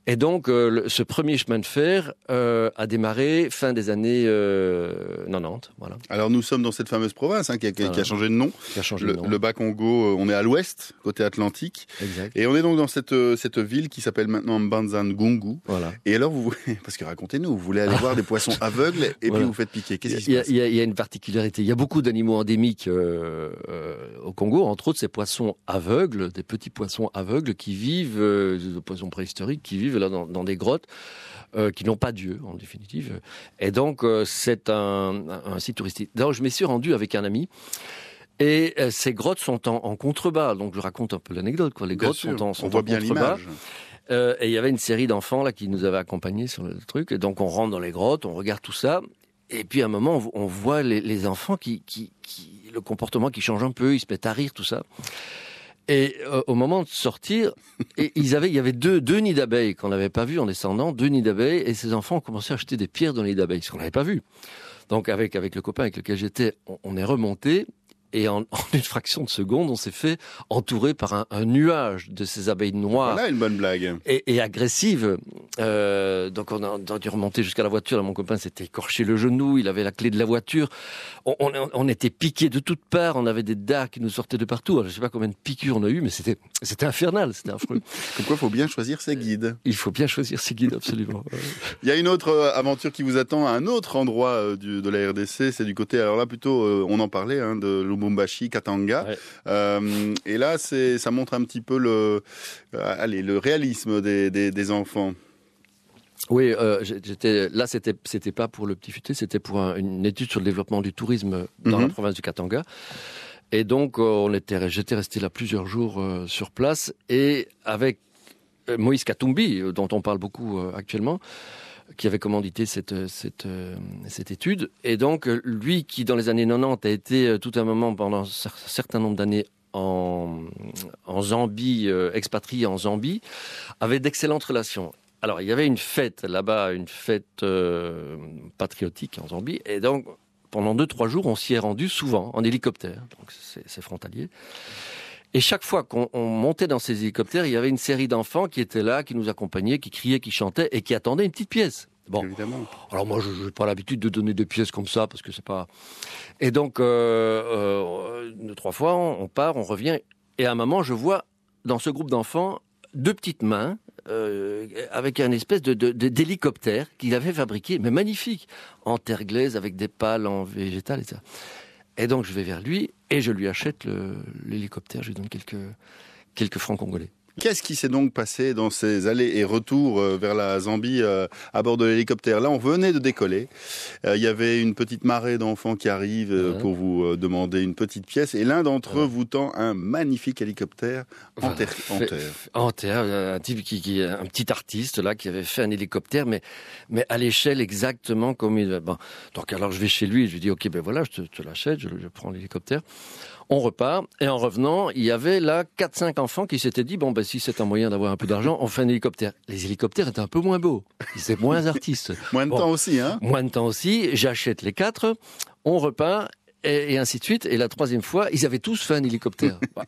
Et donc, euh, ce premier chemin de fer euh, a démarré fin des années 90. Euh, voilà. Alors, nous sommes dans cette fameuse province hein, qui, a, qui, a, changé de nom. Qui a changé le, de nom. le Bas-Congo, on est à l'ouest, côté Atlantique. Exact. Et on est donc dans cette, cette ville qui s'appelle maintenant Mbanzan-Gungu. Voilà. Et alors, vous, parce que racontez-nous, vous voulez aller voir des poissons aveugles et puis vous faites piquer. Qu'est-ce qui se passe il y, a, il y, a, une particularité. Il y a beaucoup d'animaux endémiques au Congo, entre autres ces poissons aveugles, des petits poissons aveugles qui vivent, des poissons préhistoriques qui vivent là dans, des grottes euh, qui n'ont pas Dieu en définitive. Et donc euh, c'est un, site touristique. Donc je m'y suis rendu avec un ami. Et euh, ces grottes sont en, contrebas, donc je raconte un peu l'anecdote. Quoi. Les grottes sont en, sont on voit bien contrebas. et il y avait une série d'enfants là qui nous avaient accompagnés sur le truc. Et donc on rentre dans les grottes, on regarde tout ça. Et puis à un moment, on voit les, enfants qui, qui, le comportement qui change un peu, ils se mettent à rire, tout ça. Et euh, au moment de sortir, ils avaient, il y avait deux, deux nids d'abeilles qu'on n'avait pas vus en descendant, deux nids d'abeilles, et ces enfants ont commencé à acheter des pierres dans les nids d'abeilles, ce qu'on n'avait pas vu. Donc avec avec le copain avec lequel j'étais, on, est remonté et en, une fraction de seconde, on s'est fait entourer par un, un, nuage de ces abeilles noires. Voilà une bonne blague. Et, et agressives. Euh, donc on a, on a, dû remonter jusqu'à la voiture. mon copain s'était écorché le genou, il avait la clé de la voiture. On, on, on était piqué de toutes parts, on avait des dards qui nous sortaient de partout. Alors, je sais pas combien de piqûres on a eu, mais c'était c'était infernal, c'était affreux. Comme quoi, il faut bien choisir ses guides. Il faut bien choisir ses guides, absolument. il y a une autre euh, aventure qui vous attend à un autre endroit euh, du, de la RDC, c'est du côté, alors là plutôt, on en parlait, hein, de Lubumbashi, Katanga. Euh, et là, c'est, ça montre un petit peu le, euh, allez, le réalisme des, des, des enfants. Oui, euh, j'étais là. C'était c'était pas pour le petit futé, c'était pour un, une étude sur le développement du tourisme dans -hmm. la province du Katanga. Et donc, on était, j'étais resté là plusieurs jours euh, sur place et avec Moïse Katumbi, dont on parle beaucoup euh, actuellement, qui avait commandité cette, cette, euh, cette étude. Et donc, lui qui, dans les années 90, a été euh, tout un moment, pendant un certain nombre d'années, en, en Zambie, euh, expatrié en Zambie, avait d'excellentes relations. Alors, il y avait une fête là-bas, une fête euh, patriotique en Zambie, et donc, pendant deux, trois jours, on s'y est rendu souvent en hélicoptère, donc c'est frontalier. Et chaque fois qu'on montait dans ces hélicoptères, il y avait une série d'enfants qui étaient là, qui nous accompagnaient, qui criaient, qui chantaient et qui attendaient une petite pièce. Bon, Évidemment. alors moi, je n'ai pas l'habitude de donner des pièces comme ça parce que c'est pas. Et donc, euh, euh, deux trois fois, on, on part, on revient, et à un moment, je vois dans ce groupe d'enfants deux petites mains euh, avec un espèce de d'hélicoptère qu'il avait fabriqué, mais magnifique, en terre glaise avec des pales en végétal et ça. Et donc je vais vers lui et je lui achète l'hélicoptère, je lui donne quelques, quelques francs congolais. Qu'est-ce qui s'est donc passé dans ces allers et retours euh, vers la Zambie euh, à bord de l'hélicoptère? Là, on venait de décoller. Euh, il y avait une petite marée d'enfants qui arrivent pour vous demander une petite pièce. Et l'un d'entre eux vous tend un magnifique hélicoptère en Voilà. terre. En terre. En terre, un type qui, qui, un petit artiste là, qui avait fait un hélicoptère, mais, mais à l'échelle exactement comme il. Bon, donc alors je vais chez lui, et je lui dis ok ben voilà, je te, te l'achète, je, je prends l'hélicoptère. On repart et en revenant, il y avait là quatre cinq enfants qui s'étaient dit bon ben si c'est un moyen d'avoir un peu d'argent, on fait un hélicoptère. Les hélicoptères étaient un peu moins beaux, ils étaient moins artistes. Moins de Bon. temps aussi, hein Moins de temps aussi, j'achète les quatre, on repart. Et, et ainsi de suite. Et la troisième fois, ils avaient tous fait un hélicoptère. Bah,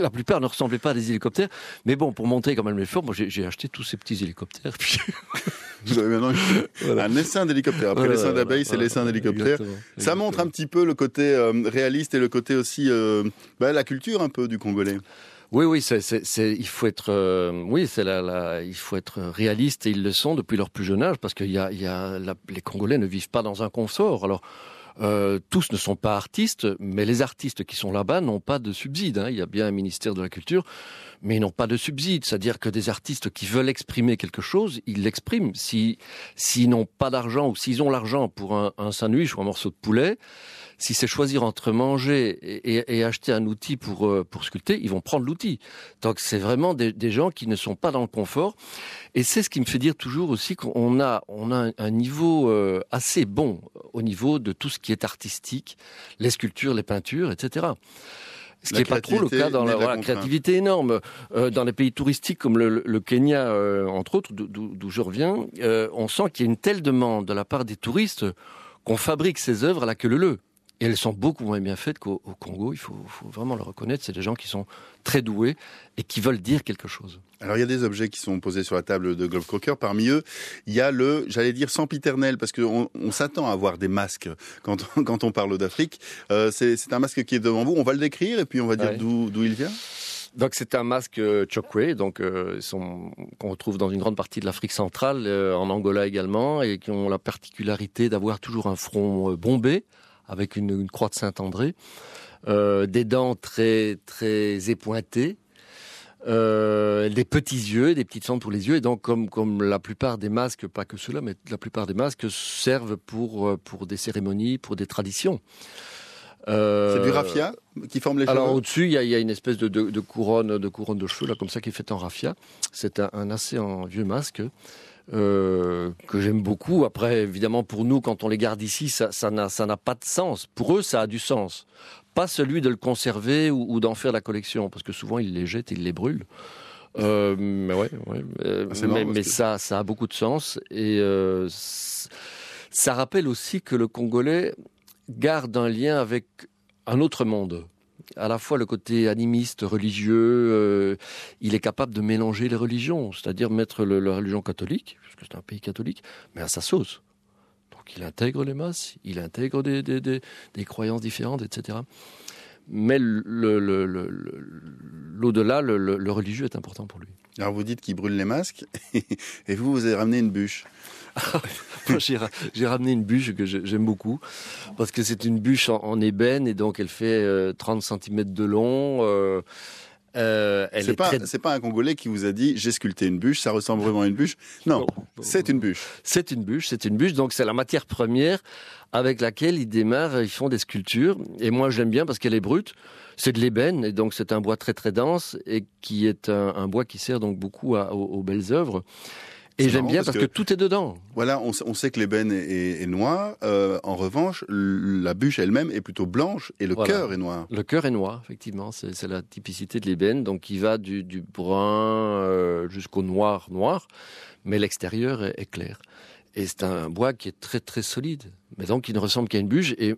la plupart ne ressemblaient pas à des hélicoptères. Mais bon, pour montrer quand même l'effort, moi j'ai acheté tous ces petits hélicoptères. Puis, Vous avez maintenant Voilà. un essaim d'hélicoptère. Après voilà, l'essaim voilà, d'abeilles, c'est voilà, l'essaim d'hélicoptère. Ça montre un petit peu le côté euh, réaliste et le côté aussi, euh, bah, la culture un peu du Congolais. Oui, oui, c'est, c'est, c'est- il faut être, euh, oui, c'est la, la, il faut être réaliste et ils le sont depuis leur plus jeune âge parce qu'il y a, il y a la- les Congolais ne vivent pas dans un confort. Alors. Euh, tous ne sont pas artistes, mais les artistes qui sont là-bas n'ont pas de subside. Hein. Il y a bien un ministère de la Culture, mais ils n'ont pas de subside. C'est-à-dire que des artistes qui veulent exprimer quelque chose, ils l'expriment. Si, s'ils n'ont pas d'argent ou s'ils ont l'argent pour un, un sandwich ou un morceau de poulet, si c'est choisir entre manger et, et- et acheter un outil pour, euh, pour sculpter, ils vont prendre l'outil. Donc c'est vraiment des, des gens qui ne sont pas dans le confort. Et c'est ce qui me fait dire toujours aussi qu'on a, on a un, niveau euh, assez bon au niveau de tout ce qui est artistique, les sculptures, les peintures, etc. Ce La qui n'est pas trop le cas dans la créativité énorme. Euh, dans les pays touristiques comme le, le Kenya, euh, entre autres, d'où je reviens, euh, on sent qu'il y a une telle demande de la part des touristes qu'on fabrique ces œuvres à la queue leu Et elles sont beaucoup moins bien faites qu'au au Congo. Il faut, faut vraiment le reconnaître. C'est des gens qui sont très doués et qui veulent dire quelque chose. Alors il y a des objets qui sont posés sur la table de Globe Crocker. Parmi eux, il y a le, j'allais dire, sempiternel, parce qu'on on, s'attend à avoir des masques quand on, quand on parle d'Afrique. Euh, c'est un masque qui est devant vous. On va le décrire et puis on va dire Ouais. d'où il vient. Donc c'est un masque euh, Chokwe, donc euh, qu'on retrouve dans une grande partie de l'Afrique centrale, euh, en Angola également, et qui ont la particularité d'avoir toujours un front bombé avec une, une croix de Saint-André, euh, des dents très très épointées. Euh, des petits yeux, des petites fentes pour les yeux, et donc comme comme la plupart des masques, pas que ceux-là, mais la plupart des masques servent pour euh, pour des cérémonies, pour des traditions. Euh, C'est du raffia qui forme les alors cheveux. au-dessus, il y a, il y a une espèce de, de, de couronne, de couronne de cheveux là, comme ça, qui est faite en raffia. C'est un, un assez en vieux masque euh, que j'aime beaucoup. Après, évidemment, pour nous, quand on les garde ici, ça, ça n'a pas de sens. Pour eux, ça a du sens. Pas celui de le conserver ou, d'en faire la collection, parce que souvent, ils les jettent, ils les brûlent. Euh, mais ouais, ouais. Euh, ah, mais, ça, ça a beaucoup de sens et ça rappelle aussi que le Congolais garde un lien avec un autre monde à la fois le côté animiste, religieux, euh, il est capable de mélanger les religions, c'est-à-dire mettre la religion catholique, puisque c'est un pays catholique, mais à sa sauce. Donc il intègre les masses, il intègre des, des, des, des croyances différentes, etc. Mais l'au-delà, le, le, religieux est important pour lui. Alors vous dites qu'il brûle les masques, et vous, vous avez ramené une bûche. j'ai ramené une bûche que j'aime beaucoup parce que c'est une bûche en, ébène et donc elle fait 30 euh, cm de long. Euh, euh, c'est pas, pas un Congolais qui vous a dit j'ai sculpté une bûche, ça ressemble vraiment à une bûche? Non, c'est une bûche. C'est une bûche, c'est une bûche. Donc c'est la matière première avec laquelle ils démarrent, ils font des sculptures. Et moi j'aime bien parce qu'elle est brute. C'est de l'ébène et donc c'est un bois très très dense et qui est un, bois qui sert donc beaucoup aux, belles œuvres. Et j'aime bien parce, que, tout est dedans. Voilà, on, sait que l'ébène est, est, noir. Euh, en revanche, la bûche elle-même est plutôt blanche et le cœur est noir. Le cœur est noir, effectivement. C'est la typicité de l'ébène. Donc, il va du, brun euh, jusqu'au noir noir, mais l'extérieur est, clair. Et c'est un bois qui est très très solide, mais donc qui ne ressemble qu'à une bûche. Et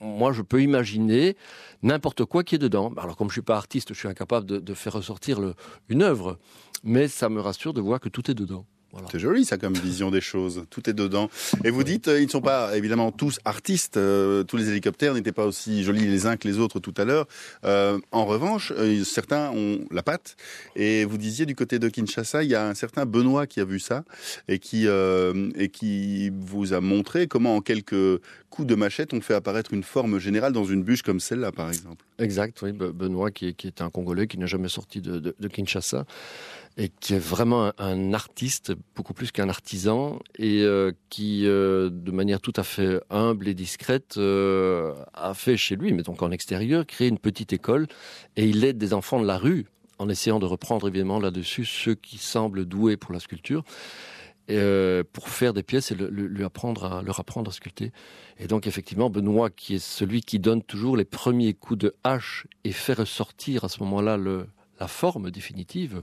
moi, je peux imaginer n'importe quoi qui est dedans. Alors, comme je suis pas artiste, je suis incapable de, de faire ressortir le, une œuvre, mais ça me rassure de voir que tout est dedans. C'est joli ça comme vision des choses. Tout est dedans. Et vous dites, euh, ils ne sont pas évidemment tous artistes. Euh, tous les hélicoptères n'étaient pas aussi jolis les uns que les autres tout à l'heure. Euh, en revanche, certains ont la patte. Et vous disiez du côté de Kinshasa, il y a un certain Benoît qui a vu ça et qui et qui vous a montré comment en quelques coups de machette on fait apparaître une forme générale dans une bûche comme celle-là, par exemple. Exact. Oui, Benoît qui est, un Congolais qui n'a jamais sorti de, de Kinshasa et qui est vraiment un, artiste, beaucoup plus qu'un artisan, et euh, qui, euh, de manière tout à fait humble et discrète, euh, a fait chez lui, mais donc en extérieur, créer une petite école, et il aide des enfants de la rue, en essayant de reprendre évidemment là-dessus ceux qui semblent doués pour la sculpture, pour faire des pièces et lui apprendre leur apprendre à sculpter. Et donc effectivement, Benoît, qui est celui qui donne toujours les premiers coups de hache et fait ressortir à ce moment-là la forme définitive,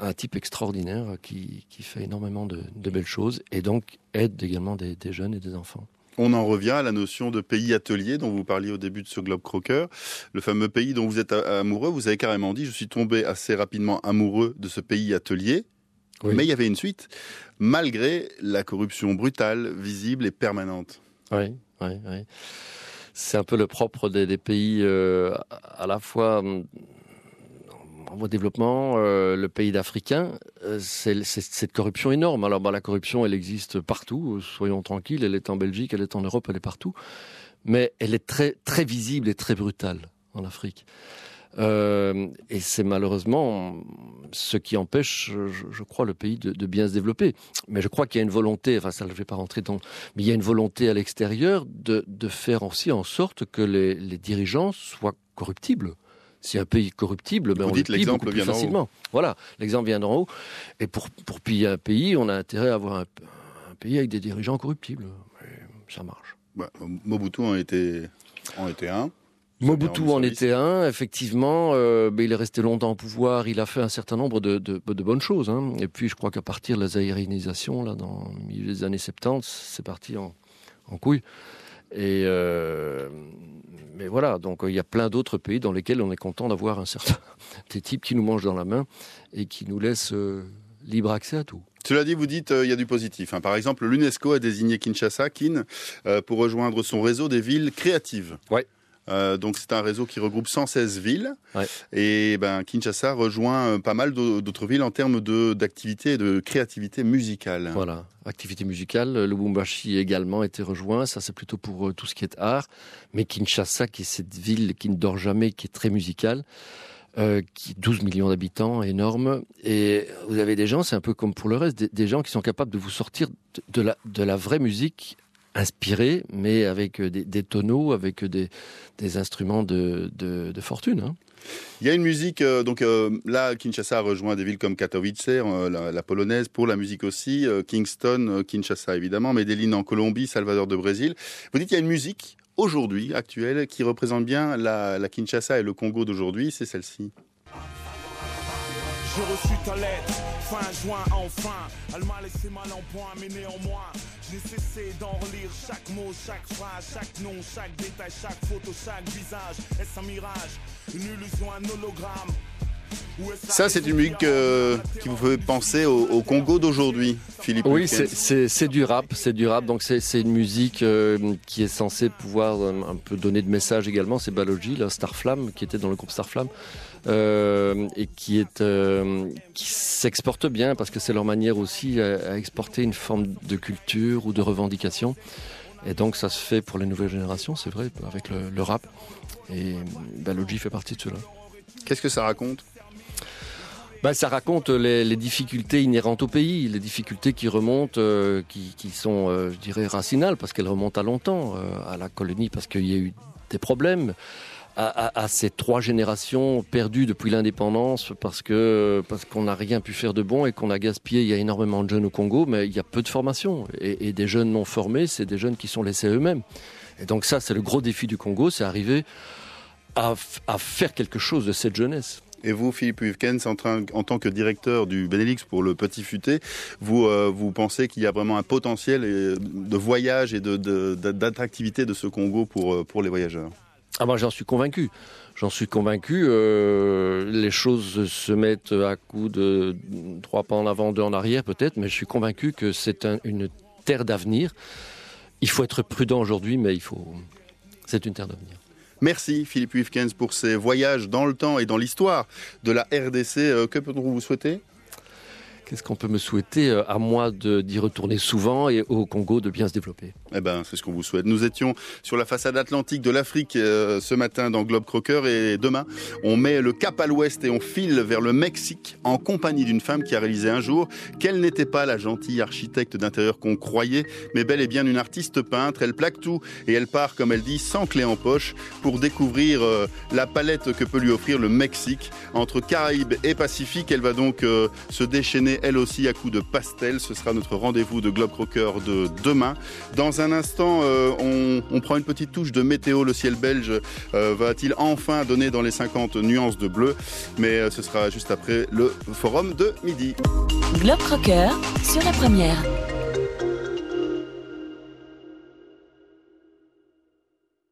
un type extraordinaire qui, fait énormément de, belles choses et donc aide également des, jeunes et des enfants. On en revient à la notion de pays atelier dont vous parliez au début de ce Globe Crocker. Le fameux pays dont vous êtes amoureux, vous avez carrément dit, je suis tombé assez rapidement amoureux de ce pays atelier. Mais il y avait une suite, malgré la corruption brutale, visible et permanente. Oui, oui, oui. C'est un peu le propre des, pays euh, à la fois hum, en développement, euh, le pays d'Africain, euh, c'est cette corruption énorme. Alors bah, la corruption, elle existe partout, soyons tranquilles, elle est en Belgique, elle est en Europe, elle est partout. Mais elle est très, très visible et très brutale en Afrique. Euh, et c'est malheureusement ce qui empêche, je, crois, le pays de, bien se développer. Mais je crois qu'il y a une volonté, enfin ça je ne vais pas rentrer dans, mais il y a une volonté à l'extérieur de, faire aussi en sorte que les dirigeants soient corruptibles. Si un pays corruptible, ben on le pille beaucoup plus facilement. Voilà, l'exemple vient d'en haut. Et pour, pour piller un pays, on a intérêt à avoir un, pays avec des dirigeants corruptibles. ça marche. Mobutu en était, en était un. Mobutu en était un, effectivement. Euh, il est resté longtemps au pouvoir. Il a fait un certain nombre de, de, bonnes choses. Hein. Et puis, je crois qu'à partir de la zaïrinisation, là, dans le milieu des années 70, c'est parti en, en couille. Et euh, mais voilà, donc il y a plein d'autres pays dans lesquels on est content d'avoir un certain des types qui nous mangent dans la main et qui nous laissent euh, libre accès à tout. Cela dit, vous dites euh, il y a du positif. Hein. Par exemple, l'UNESCO a désigné Kinshasa, Kin, pour rejoindre son réseau des villes créatives. Ouais. Euh, donc c'est un réseau qui regroupe 116 villes. Et ben, Kinshasa rejoint euh, pas mal d'autres villes en termes d'activité et de créativité musicale. Voilà, activité musicale. Lubumbashi également été rejoint. Ça c'est plutôt pour euh, tout ce qui est art. Mais Kinshasa, qui est cette ville qui ne dort jamais, qui est très musicale. Euh, qui 12 millions d'habitants, énorme. Et vous avez des gens, c'est un peu comme pour le reste, des, des, gens qui sont capables de vous sortir de la, de la vraie musique inspiré, mais avec euh, des, tonneaux, avec des, instruments de, fortune. Hein. Il y a une musique, euh, donc euh, là, Kinshasa a rejoint des villes comme Katowice, euh, la, polonaise, pour la musique aussi, Kingston, Kinshasa évidemment, Medellin en Colombie, Salvador de Brésil. Vous dites qu'il y a une musique aujourd'hui, actuelle, qui représente bien la Kinshasa et le Congo d'aujourd'hui, c'est celle-ci. J'ai reçu ta lettre, fin juin enfin. Elle m'a laissé mal en point, mais néanmoins, j'ai cessé d'en relire chaque mot, chaque phrase, chaque nom, chaque détail, chaque photo, chaque visage. Est-ce un mirage, une illusion, un hologramme? Ça, c'est une musique euh, qui vous fait penser au, Congo d'aujourd'hui, Philippe. Oui, c'est du rap, c'est du rap. Donc c'est une musique euh, qui est censée pouvoir euh, un peu donner de messages également. C'est Balogi, la Starflame, qui était dans le groupe Starflame. Euh, et qui est euh, qui s'exporte bien parce que c'est leur manière aussi à, exporter une forme de culture ou de revendication. Et donc ça se fait pour les nouvelles générations, c'est vrai, avec le, rap. Et Balogi fait partie de cela. Qu'est-ce que ça raconte? Ben, ça raconte les, difficultés inhérentes au pays, les difficultés qui remontent, euh, qui, qui, sont, je dirais, racinales, parce qu'elles remontent à longtemps, à la colonie, parce qu'il y a eu des problèmes, à, ces trois générations perdues depuis l'indépendance parce que parce qu'on n'a rien pu faire de bon et qu'on a gaspillé. Il y a énormément de jeunes au Congo, mais il y a peu de formation et, des jeunes non formés, c'est des jeunes qui sont laissés eux-mêmes. Et donc ça, c'est le gros défi du Congo, c'est arriver à, faire quelque chose de cette jeunesse. Et vous, Philippe Huivkens, en, en, tant que directeur du Benelux pour le Petit Futé, vous, euh, vous pensez qu'il y a vraiment un potentiel de voyage et d'attractivité de, de, ce Congo pour, euh, pour les voyageurs? Ah moi j'en suis convaincu. J'en suis convaincu. Euh, les choses se mettent à coup de trois pas en avant, deux en arrière peut-être, mais je suis convaincu que c'est une terre d'avenir. Il faut être prudent aujourd'hui, mais il faut. C'est une terre d'avenir. Merci Philippe Huifkens pour ces voyages dans le temps et dans l'histoire de la RDC. Euh, que peut-on vous souhaiter? Qu'est-ce qu'on peut me souhaiter euh, à moi d'y retourner souvent et au Congo de bien se développer? Eh ben, c'est ce qu'on vous souhaite. Nous étions sur la façade atlantique de l'Afrique euh, ce matin dans Globe Crocker et demain, on met le cap à l'ouest et on file vers le Mexique en compagnie d'une femme qui a réalisé un jour qu'elle n'était pas la gentille architecte d'intérieur qu'on croyait, mais bel et bien une artiste peintre. Elle plaque tout et elle part, comme elle dit, sans clé en poche pour découvrir euh, la palette que peut lui offrir le Mexique entre Caraïbes et Pacifique. Elle va donc se déchaîner elle aussi à coup de pastel. Ce sera notre rendez-vous de Globe Crocker de demain. Dans un instant, euh, on, prend une petite touche de météo. Le ciel belge euh, va-t-il enfin donner dans les 50 nuances de bleu? Mais euh, ce sera juste après le forum de midi. Globe Crocker sur la première.